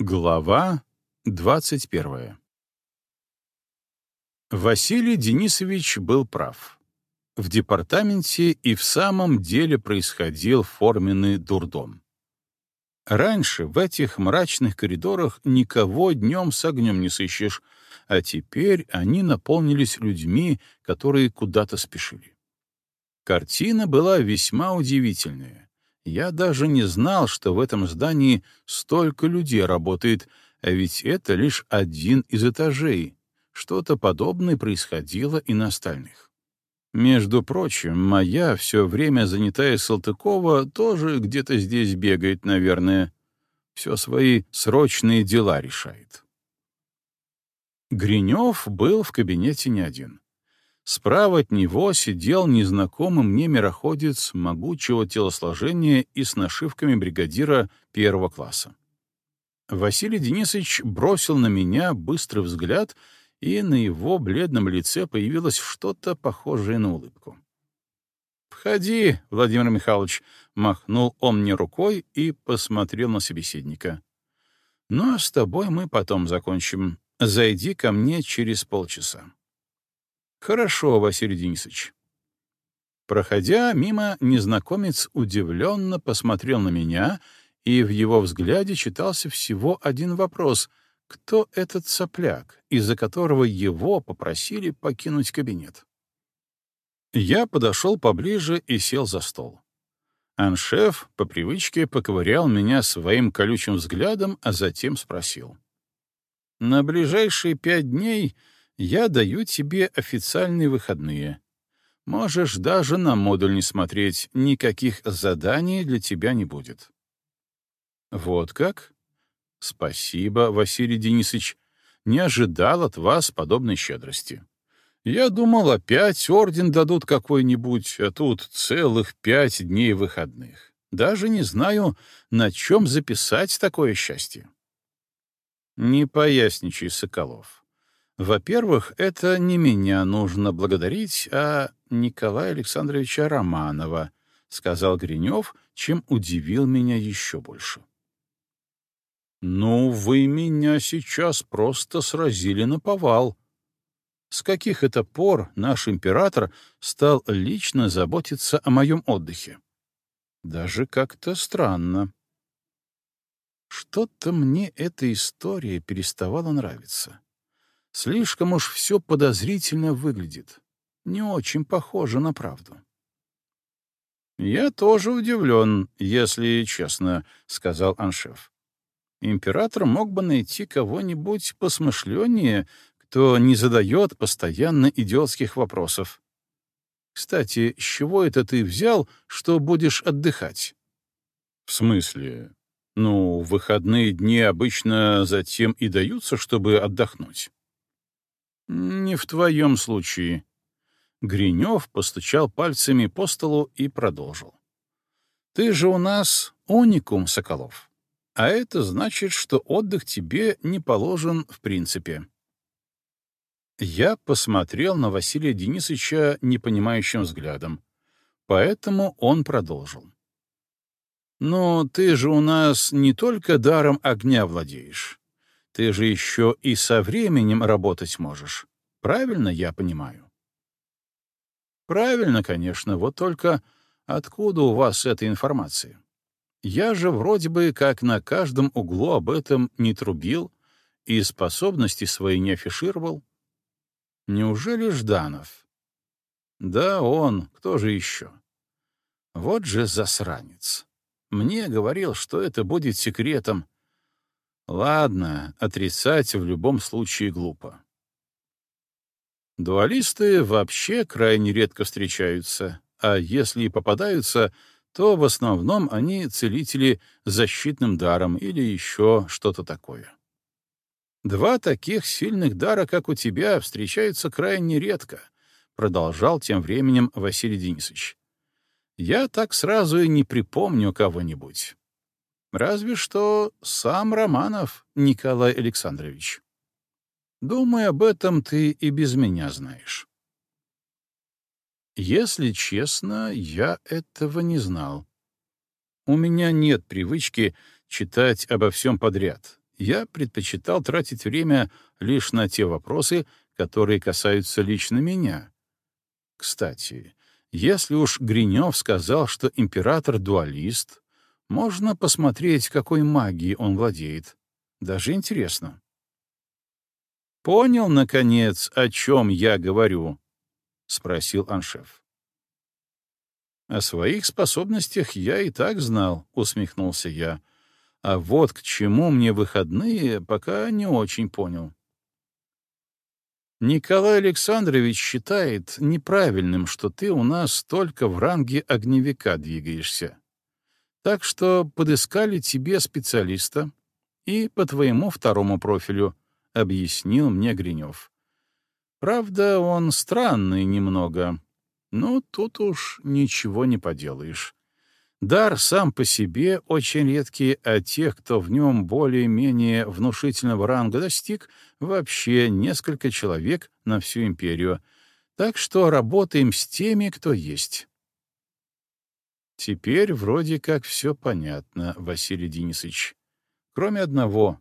Глава 21 Василий Денисович был прав. В департаменте и в самом деле происходил форменный дурдом. Раньше в этих мрачных коридорах никого днем с огнем не сыщешь, а теперь они наполнились людьми, которые куда-то спешили. Картина была весьма удивительная. Я даже не знал, что в этом здании столько людей работает, а ведь это лишь один из этажей. Что-то подобное происходило и на остальных. Между прочим, моя все время занятая Салтыкова тоже где-то здесь бегает, наверное. Все свои срочные дела решает. Гринев был в кабинете не один. Справа от него сидел незнакомый мне мироходец могучего телосложения и с нашивками бригадира первого класса. Василий Денисович бросил на меня быстрый взгляд, и на его бледном лице появилось что-то похожее на улыбку. «Входи, Владимир Михайлович», — махнул он мне рукой и посмотрел на собеседника. «Ну, а с тобой мы потом закончим. Зайди ко мне через полчаса». Хорошо, Василий Денисович. Проходя мимо, незнакомец удивленно посмотрел на меня, и в его взгляде читался всего один вопрос — кто этот сопляк, из-за которого его попросили покинуть кабинет? Я подошел поближе и сел за стол. Аншеф по привычке поковырял меня своим колючим взглядом, а затем спросил. «На ближайшие пять дней я даю тебе официальные выходные. Можешь даже на модуль не смотреть, никаких заданий для тебя не будет. Вот как? Спасибо, Василий Денисович. Не ожидал от вас подобной щедрости. Я думал, опять орден дадут какой-нибудь, а тут целых пять дней выходных. Даже не знаю, на чем записать такое счастье. Не поясничай, Соколов. Во-первых, это не меня нужно благодарить, а Николая Александровича Романова, сказал Гринев, чем удивил меня еще больше. Ну, вы меня сейчас просто сразили на повал. С каких это пор наш император стал лично заботиться о моем отдыхе? Даже как-то странно. Что-то мне эта история переставала нравиться. Слишком уж все подозрительно выглядит. Не очень похоже на правду. «Я тоже удивлен, если честно», — сказал Аншеф. «Император мог бы найти кого-нибудь посмышленнее, кто не задает постоянно идиотских вопросов. Кстати, с чего это ты взял, что будешь отдыхать?» «В смысле? Ну, выходные дни обычно затем и даются, чтобы отдохнуть». «Не в твоем случае». Гринев постучал пальцами по столу и продолжил. «Ты же у нас уникум, Соколов. А это значит, что отдых тебе не положен в принципе». Я посмотрел на Василия Денисовича непонимающим взглядом, поэтому он продолжил. «Но ты же у нас не только даром огня владеешь. Ты же еще и со временем работать можешь. Правильно я понимаю? Правильно, конечно, вот только откуда у вас эта информация? Я же вроде бы как на каждом углу об этом не трубил и способности свои не афишировал. Неужели Жданов? Да он, кто же еще? Вот же засранец. Мне говорил, что это будет секретом, Ладно, отрицать в любом случае глупо. Дуалисты вообще крайне редко встречаются, а если и попадаются, то в основном они целители защитным даром или еще что-то такое. Два таких сильных дара, как у тебя, встречаются крайне редко, продолжал тем временем Василий Денисович. Я так сразу и не припомню кого-нибудь. Разве что сам Романов Николай Александрович. Думаю, об этом ты и без меня знаешь. Если честно, я этого не знал. У меня нет привычки читать обо всем подряд, Я предпочитал тратить время лишь на те вопросы, которые касаются лично меня. Кстати, если уж Гринев сказал, что император — дуалист, можно посмотреть, какой магией он владеет. Даже интересно. «Понял, наконец, о чем я говорю?» — спросил Аншеф. «О своих способностях я и так знал», — усмехнулся я. «А вот к чему мне выходные, пока не очень понял». Николай Александрович считает неправильным, что ты у нас только в ранге огневика двигаешься. Так что подыскали тебе специалиста и по твоему второму профилю, — объяснил мне Гринев. Правда, он странный немного, но тут уж ничего не поделаешь. Дар сам по себе очень редкий, а тех, кто в нем более-менее внушительного ранга достиг, вообще несколько человек на всю империю. Так что работаем с теми, кто есть. Теперь вроде как все понятно, Василий Денисович. Кроме одного.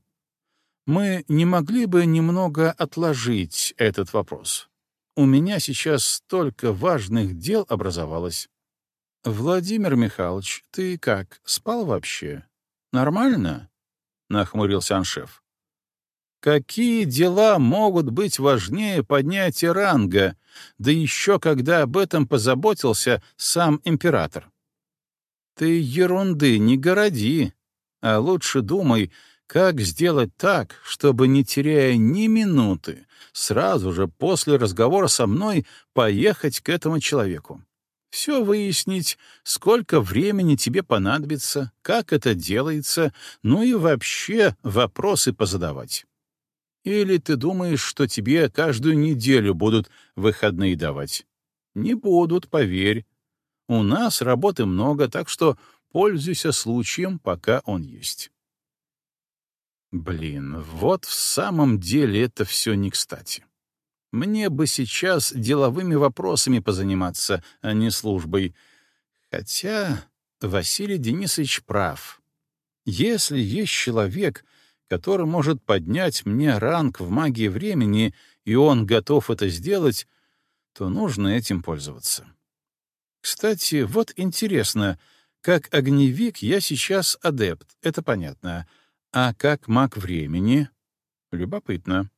Мы не могли бы немного отложить этот вопрос? У меня сейчас столько важных дел образовалось. «Владимир Михайлович, ты как, спал вообще? Нормально?» — нахмурился Аншеф. «Какие дела могут быть важнее поднятия ранга, да еще когда об этом позаботился сам император?» «Ты ерунды не городи, а лучше думай, как сделать так, чтобы, не теряя ни минуты, сразу же после разговора со мной поехать к этому человеку все выяснить, сколько времени тебе понадобится, как это делается, ну и вообще вопросы позадавать. Или ты думаешь, что тебе каждую неделю будут выходные давать? Не будут, поверь. У нас работы много, так что пользуйся случаем, пока он есть. Блин, вот в самом деле это все не кстати. Мне бы сейчас деловыми вопросами позаниматься, а не службой. Хотя Василий Денисович прав. Если есть человек, который может поднять мне ранг в магии времени, и он готов это сделать, то нужно этим пользоваться. Кстати, вот интересно, как огневик я сейчас адепт, это понятно, а как маг времени — любопытно.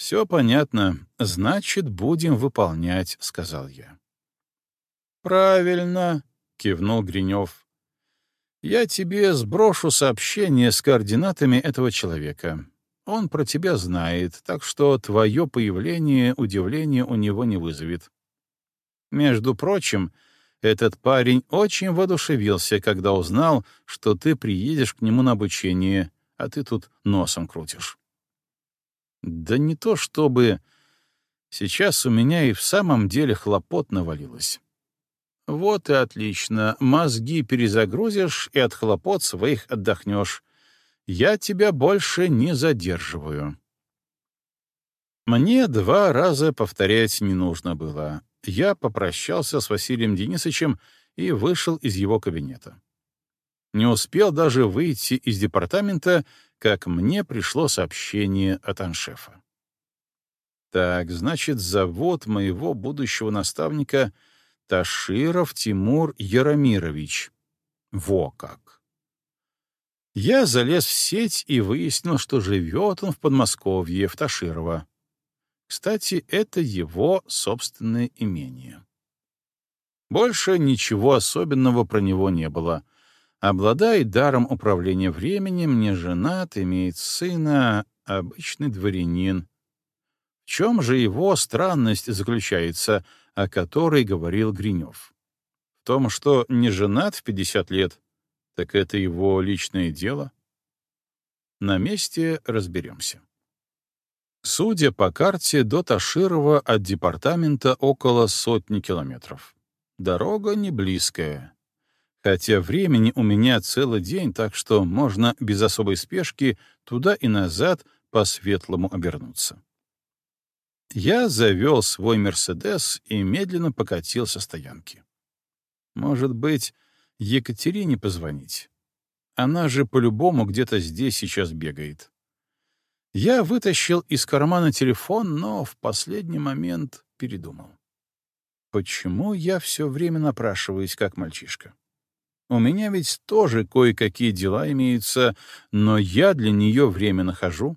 «Все понятно. Значит, будем выполнять», — сказал я. «Правильно», — кивнул Гринев. «Я тебе сброшу сообщение с координатами этого человека. Он про тебя знает, так что твое появление удивления у него не вызовет. Между прочим, этот парень очень воодушевился, когда узнал, что ты приедешь к нему на обучение, а ты тут носом крутишь. Да не то чтобы... Сейчас у меня и в самом деле хлопот навалилось. Вот и отлично. Мозги перезагрузишь и от хлопот своих отдохнешь. Я тебя больше не задерживаю. Мне два раза повторять не нужно было. Я попрощался с Василием Денисовичем и вышел из его кабинета. Не успел даже выйти из департамента, как мне пришло сообщение от аншефа. Так, значит, завод моего будущего наставника Таширов Тимур Яромирович. Во как! Я залез в сеть и выяснил, что живет он в Подмосковье, в Таширово. Кстати, это его собственное имение. Больше ничего особенного про него не было — Обладает даром управления временем, не женат, имеет сына, обычный дворянин. В чем же его странность заключается, о которой говорил Гринев? В том, что не женат в 50 лет, так это его личное дело. На месте разберемся. Судя по карте, до Таширова от департамента около сотни километров. Дорога не близкая, Хотя времени у меня целый день, так что можно без особой спешки туда и назад по-светлому обернуться. Я завел свой «Мерседес» и медленно покатил со стоянки. Может быть, Екатерине позвонить? Она же по-любому где-то здесь сейчас бегает. Я вытащил из кармана телефон, но в последний момент передумал. Почему я все время напрашиваюсь, как мальчишка? У меня ведь тоже кое-какие дела имеются, но я для нее время нахожу.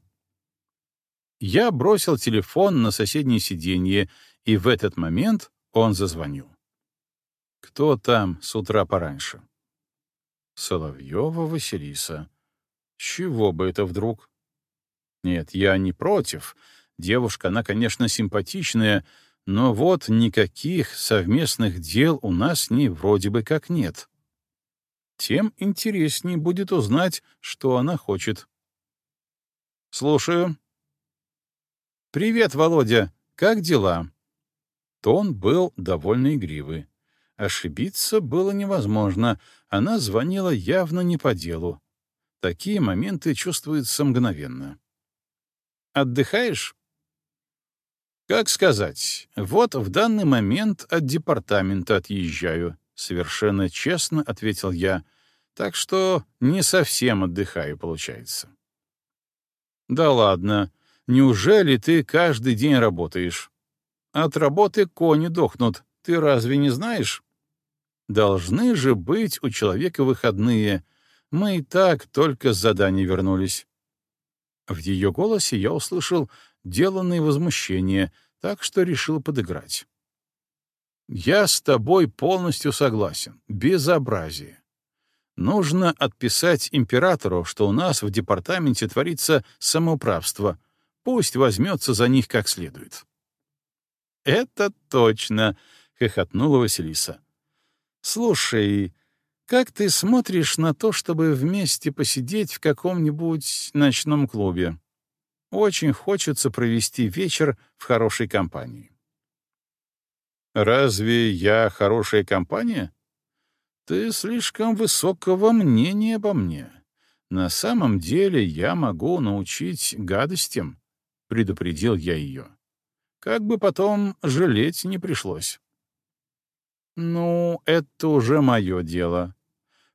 Я бросил телефон на соседнее сиденье, и в этот момент он зазвонил. Кто там с утра пораньше? Соловьева Василиса. Чего бы это вдруг? Нет, я не против. Девушка, она, конечно, симпатичная, но вот никаких совместных дел у нас с ней вроде бы как нет. Тем интереснее будет узнать, что она хочет. «Слушаю». «Привет, Володя. Как дела?» Тон был довольно игривый. Ошибиться было невозможно. Она звонила явно не по делу. Такие моменты чувствуются мгновенно. «Отдыхаешь?» «Как сказать? Вот в данный момент от департамента отъезжаю», — совершенно честно ответил я. «Так что не совсем отдыхаю, получается». «Да ладно. Неужели ты каждый день работаешь?» «От работы кони дохнут. Ты разве не знаешь?» «Должны же быть у человека выходные. Мы и так только с задания вернулись». В ее голосе я услышал деланное возмущение, так что решил подыграть. «Я с тобой полностью согласен. Безобразие. Нужно отписать императору, что у нас в департаменте творится самоуправство. Пусть возьмется за них как следует». «Это точно!» — хохотнула Василиса. «Слушай, как ты смотришь на то, чтобы вместе посидеть в каком-нибудь ночном клубе? Очень хочется провести вечер в хорошей компании. Разве я хорошая компания? Ты слишком высокого мнения обо мне. На самом деле я могу научить гадостям, предупредил я ее. Как бы потом жалеть не пришлось. Ну, это уже мое дело.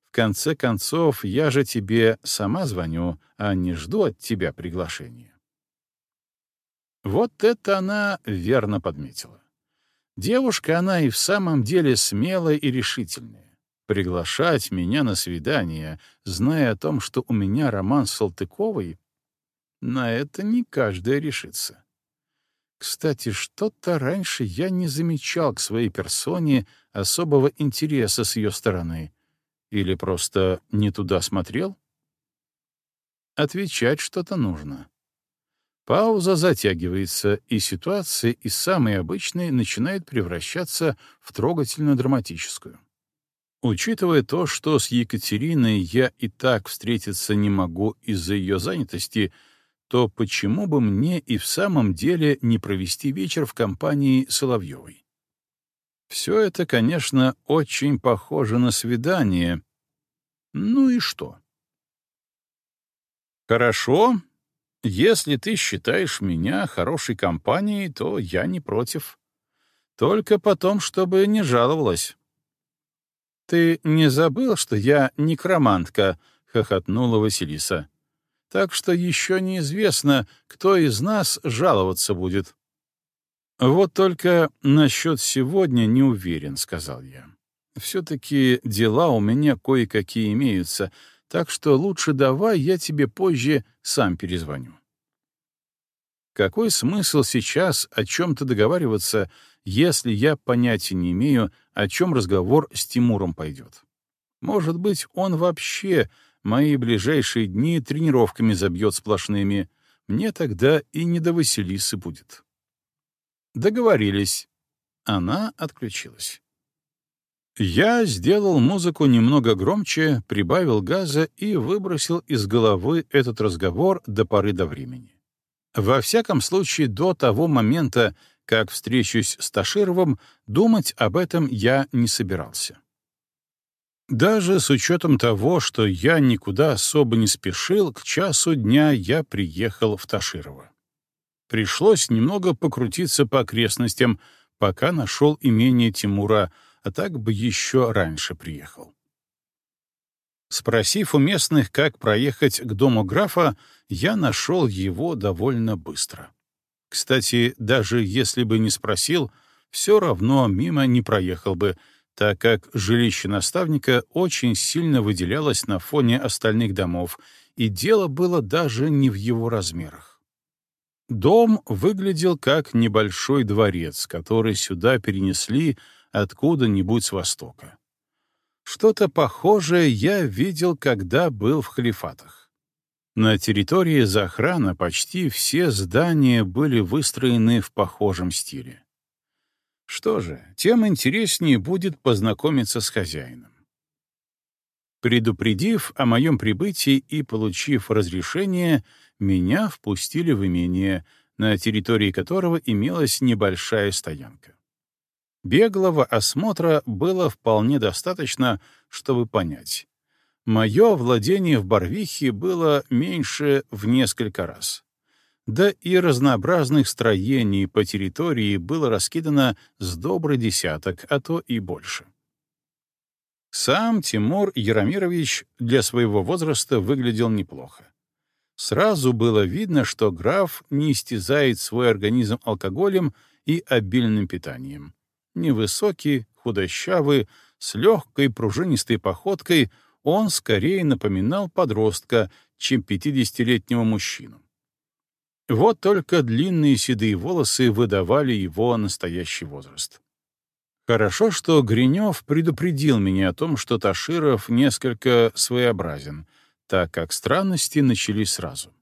В конце концов, я же тебе сама звоню, а не жду от тебя приглашения. Вот это она верно подметила. Девушка она и в самом деле смелая и решительная. Приглашать меня на свидание, зная о том, что у меня роман с Салтыковой, на это не каждая решится. Кстати, что-то раньше я не замечал к своей персоне особого интереса с ее стороны. Или просто не туда смотрел? Отвечать что-то нужно. Пауза затягивается, и ситуация из самой обычной начинает превращаться в трогательно-драматическую. Учитывая то, что с Екатериной я и так встретиться не могу из-за ее занятости, то почему бы мне и в самом деле не провести вечер в компании Соловьевой? Все это, конечно, очень похоже на свидание. Ну и что? Хорошо, если ты считаешь меня хорошей компанией, то я не против. Только потом, чтобы не жаловалась. Ты не забыл, что я некромантка, хохотнула Василиса. Так что еще неизвестно, кто из нас жаловаться будет. Вот только насчет сегодня не уверен, сказал я. Все-таки дела у меня кое-какие имеются, так что лучше давай я тебе позже сам перезвоню. Какой смысл сейчас о чем-то договариваться, если я понятия не имею, о чем разговор с Тимуром пойдет? Может быть, он вообще мои ближайшие дни тренировками забьет сплошными. Мне тогда и не до Василисы будет. Договорились. Она отключилась. Я сделал музыку немного громче, прибавил газа и выбросил из головы этот разговор до поры до времени. Во всяком случае, до того момента, как встречусь с Ташировым, думать об этом я не собирался. Даже с учетом того, что я никуда особо не спешил, к часу дня я приехал в Таширово. Пришлось немного покрутиться по окрестностям, пока нашел имение Тимура — а так бы еще раньше приехал. Спросив у местных, как проехать к дому графа, я нашел его довольно быстро. Кстати, даже если бы не спросил, все равно мимо не проехал бы, так как жилище наставника очень сильно выделялось на фоне остальных домов, и дело было даже не в его размерах. Дом выглядел как небольшой дворец, который сюда перенесли откуда-нибудь с востока. Что-то похожее я видел, когда был в халифатах. На территории Захрана почти все здания были выстроены в похожем стиле. Что же, тем интереснее будет познакомиться с хозяином. Предупредив о моем прибытии и получив разрешение, меня впустили в имение, на территории которого имелась небольшая стоянка. Беглого осмотра было вполне достаточно, чтобы понять. Мое владение в Барвихе было меньше в несколько раз. Да и разнообразных строений по территории было раскидано с добрый десяток, а то и больше. Сам Тимур Яромирович для своего возраста выглядел неплохо. Сразу было видно, что граф не истязает свой организм алкоголем и обильным питанием невысокий, худощавый, с легкой пружинистой походкой, он скорее напоминал подростка, чем пятидесятилетнего мужчину. Вот только длинные седые волосы выдавали его настоящий возраст. Хорошо, что Гринев предупредил меня о том, что Таширов несколько своеобразен, так как странности начались сразу.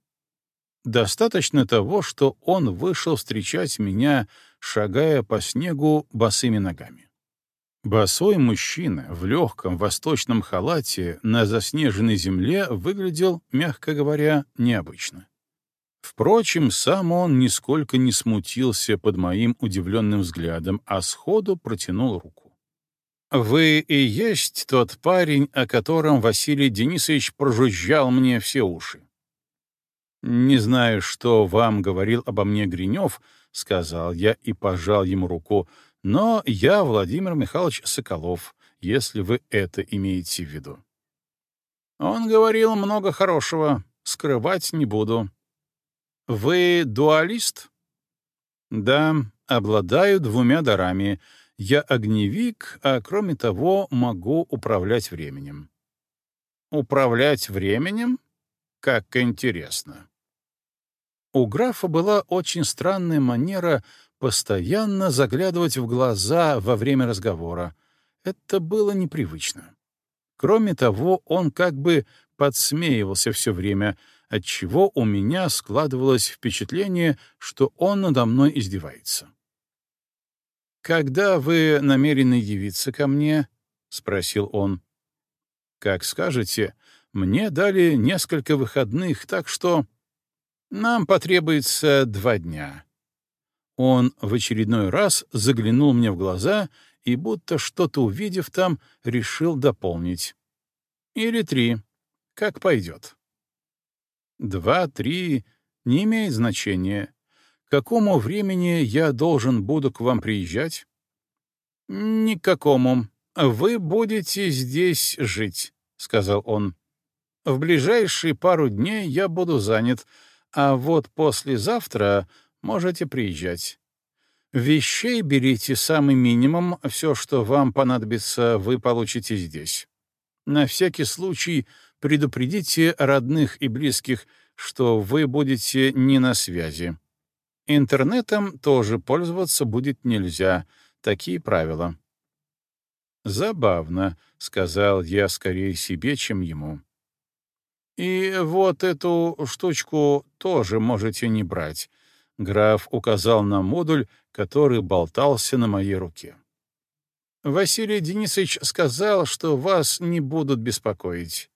Достаточно того, что он вышел встречать меня, шагая по снегу босыми ногами. Босой мужчина в легком восточном халате на заснеженной земле выглядел, мягко говоря, необычно. Впрочем, сам он нисколько не смутился под моим удивленным взглядом, а сходу протянул руку. «Вы и есть тот парень, о котором Василий Денисович прожужжал мне все уши. «Не знаю, что вам говорил обо мне Гринев», — сказал я и пожал ему руку, «но я Владимир Михайлович Соколов, если вы это имеете в виду». Он говорил много хорошего, скрывать не буду. «Вы дуалист?» «Да, обладаю двумя дарами. Я огневик, а кроме того могу управлять временем». «Управлять временем? Как интересно!» У графа была очень странная манера постоянно заглядывать в глаза во время разговора. Это было непривычно. Кроме того, он как бы подсмеивался все время, отчего у меня складывалось впечатление, что он надо мной издевается. «Когда вы намерены явиться ко мне?» — спросил он. «Как скажете, мне дали несколько выходных, так что...» Нам потребуется два дня. Он в очередной раз заглянул мне в глаза и, будто что-то увидев там, решил дополнить. Или три. Как пойдет. Два, три — не имеет значения. К какому времени я должен буду к вам приезжать? Никакому. Вы будете здесь жить, — сказал он. В ближайшие пару дней я буду занят, а вот послезавтра можете приезжать. Вещей берите самый минимум, все, что вам понадобится, вы получите здесь. На всякий случай предупредите родных и близких, что вы будете не на связи. Интернетом тоже пользоваться будет нельзя, такие правила. «Забавно», — сказал я скорее себе, чем ему. И вот эту штучку тоже можете не брать. Граф указал на модуль, который болтался на моей руке. Василий Денисович сказал, что вас не будут беспокоить.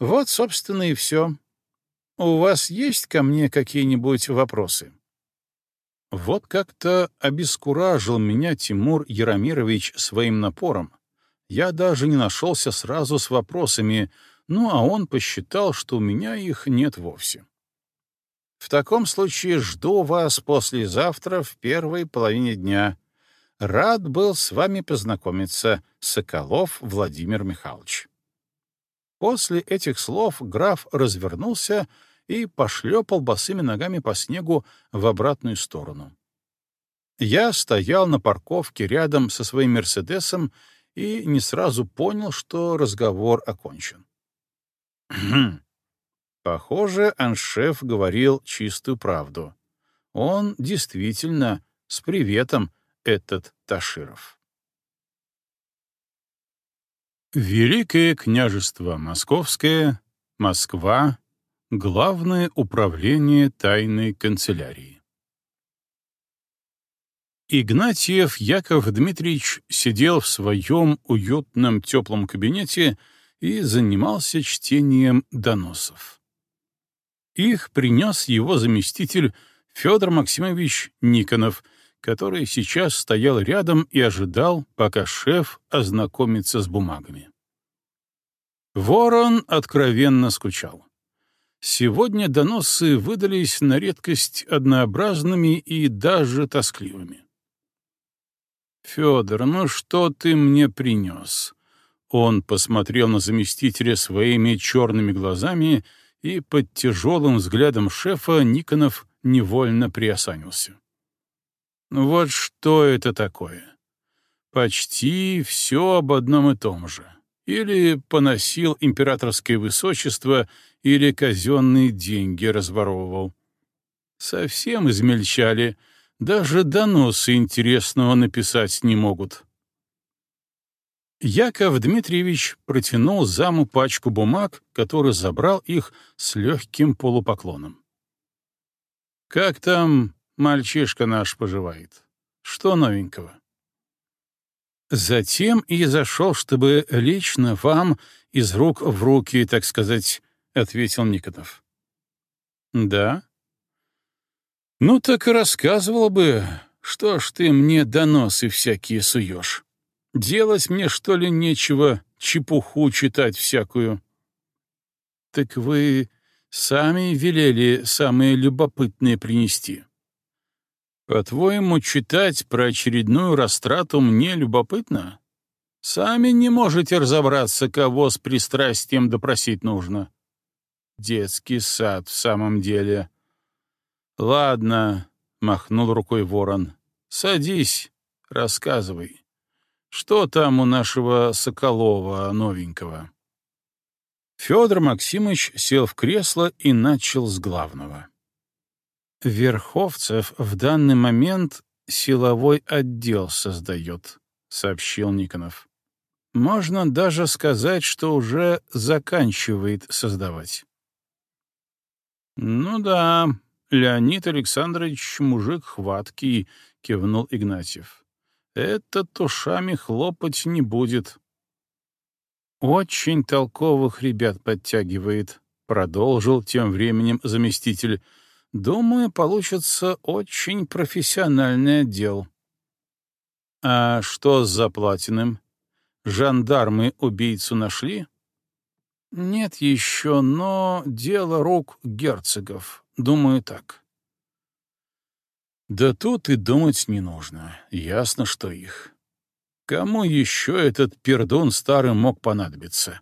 Вот, собственно, и все. У вас есть ко мне какие-нибудь вопросы? Вот как-то обескуражил меня Тимур Яромирович своим напором. Я даже не нашелся сразу с вопросами, ну а он посчитал, что у меня их нет вовсе. В таком случае жду вас послезавтра в первой половине дня. Рад был с вами познакомиться, Соколов Владимир Михайлович. После этих слов граф развернулся и пошлепал босыми ногами по снегу в обратную сторону. Я стоял на парковке рядом со своим «Мерседесом» и не сразу понял, что разговор окончен. Похоже, аншеф говорил чистую правду. Он действительно с приветом этот Таширов. Великое княжество Московское, Москва, Главное управление тайной канцелярии. Игнатьев Яков Дмитриевич сидел в своем уютном теплом кабинете и занимался чтением доносов. Их принес его заместитель Федор Максимович Никонов, который сейчас стоял рядом и ожидал, пока шеф ознакомится с бумагами. Ворон откровенно скучал. Сегодня доносы выдались на редкость однообразными и даже тоскливыми. «Федор, ну что ты мне принес?» Он посмотрел на заместителя своими черными глазами и под тяжелым взглядом шефа Никонов невольно приосанился. Вот что это такое? Почти все об одном и том же. Или поносил императорское высочество, или казенные деньги разворовывал. Совсем измельчали, даже доносы интересного написать не могут. Яков Дмитриевич протянул заму пачку бумаг, который забрал их с легким полупоклоном. «Как там мальчишка наш поживает? Что новенького?» Затем и зашел, чтобы лично вам из рук в руки, так сказать, — ответил Никонов. «Да?» «Ну так и рассказывал бы, что ж ты мне доносы всякие суешь. Делать мне, что ли, нечего чепуху читать всякую?» «Так вы сами велели самые любопытные принести». По-твоему, читать про очередную растрату мне любопытно? Сами не можете разобраться, кого с пристрастием допросить нужно. Детский сад в самом деле. Ладно, — махнул рукой ворон, — садись, рассказывай. Что там у нашего Соколова новенького? Федор Максимович сел в кресло и начал с главного. Верховцев в данный момент силовой отдел создает, сообщил Никонов. Можно даже сказать, что уже заканчивает создавать. Ну да, Леонид Александрович мужик хваткий, кивнул Игнатьев. Этот ушами хлопать не будет. Очень толковых ребят подтягивает, продолжил тем временем заместитель Думаю, получится очень профессиональный отдел. А что с Заплатиным? Жандармы убийцу нашли? Нет еще, но дело рук герцогов. Думаю, так. Да тут и думать не нужно. Ясно, что их. Кому еще этот пердун старый мог понадобиться?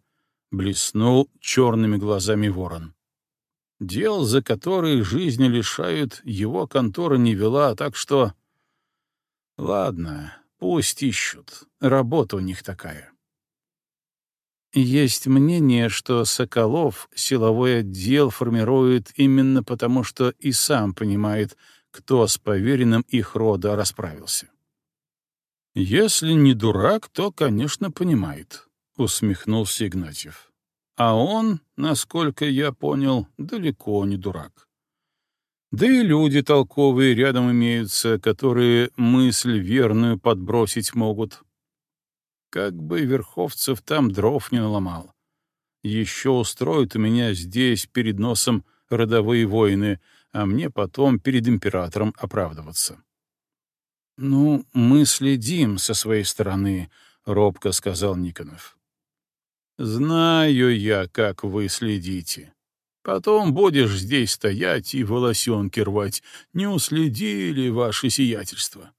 Блеснул черными глазами ворон. Дел, за которые жизни лишают, его контора не вела, так что... Ладно, пусть ищут. Работа у них такая. Есть мнение, что Соколов силовой отдел формирует именно потому, что и сам понимает, кто с поверенным их рода расправился. «Если не дурак, то, конечно, понимает», — усмехнулся Игнатьев. А он, насколько я понял, далеко не дурак. Да и люди толковые рядом имеются, которые мысль верную подбросить могут. Как бы Верховцев там дров не наломал. Еще устроят у меня здесь перед носом родовые войны, а мне потом перед императором оправдываться. «Ну, мы следим со своей стороны», — робко сказал Никонов. Знаю я, как вы следите. Потом будешь здесь стоять и волосенки рвать. Не уследили ваше сиятельство.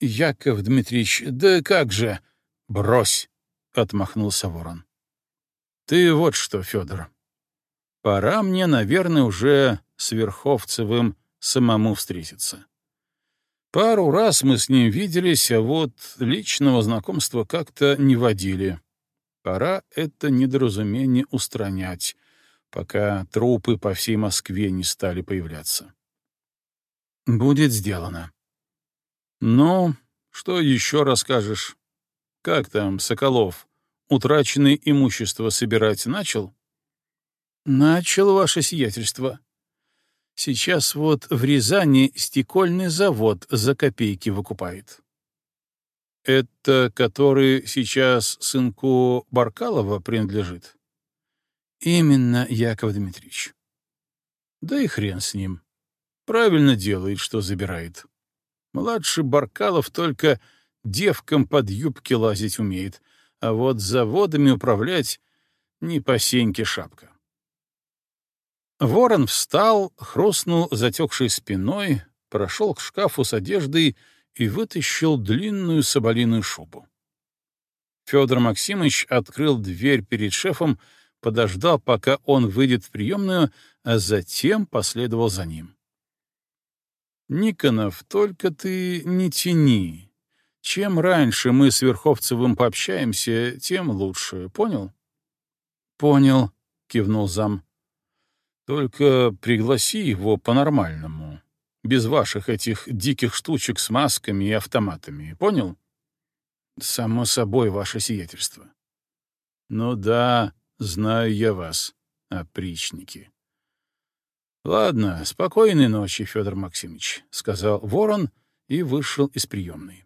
Яков Дмитриевич, да как же? Брось, — отмахнулся ворон. Ты вот что, Федор. Пора мне, наверное, уже с Верховцевым самому встретиться. Пару раз мы с ним виделись, а вот личного знакомства как-то не водили. Пора это недоразумение устранять, пока трупы по всей Москве не стали появляться. Будет сделано. Ну, что еще расскажешь? Как там, Соколов, утраченное имущество собирать начал? Начал, ваше сиятельство. Сейчас вот в Рязани стекольный завод за копейки выкупает. Это который сейчас сынку Баркалова принадлежит? Именно, Яков Дмитриевич. Да и хрен с ним. Правильно делает, что забирает. Младший Баркалов только девкам под юбки лазить умеет, а вот заводами управлять не по сеньке шапка. Ворон встал, хрустнул затекшей спиной, прошел к шкафу с одеждой и вытащил длинную соболиную шубу. Федор Максимович открыл дверь перед шефом, подождал, пока он выйдет в приемную, а затем последовал за ним. «Никонов, только ты не тяни. Чем раньше мы с Верховцевым пообщаемся, тем лучше. Понял?» «Понял», — кивнул зам. Только пригласи его по-нормальному, без ваших этих диких штучек с масками и автоматами, понял? Само собой, ваше сиятельство. Ну да, знаю я вас, опричники. Ладно, спокойной ночи, Федор Максимович, сказал Ворон и вышел из приемной.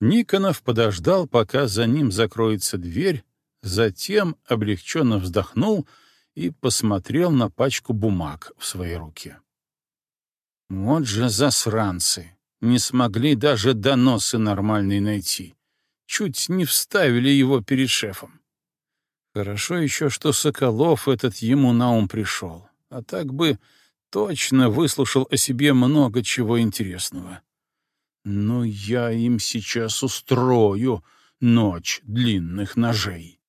Никонов подождал, пока за ним закроется дверь, затем облегченно вздохнул — и посмотрел на пачку бумаг в своей руке. Вот же засранцы! Не смогли даже доносы нормальные найти. Чуть не вставили его перед шефом. Хорошо еще, что Соколов этот ему на ум пришел. А так бы точно выслушал о себе много чего интересного. Но я им сейчас устрою ночь длинных ножей.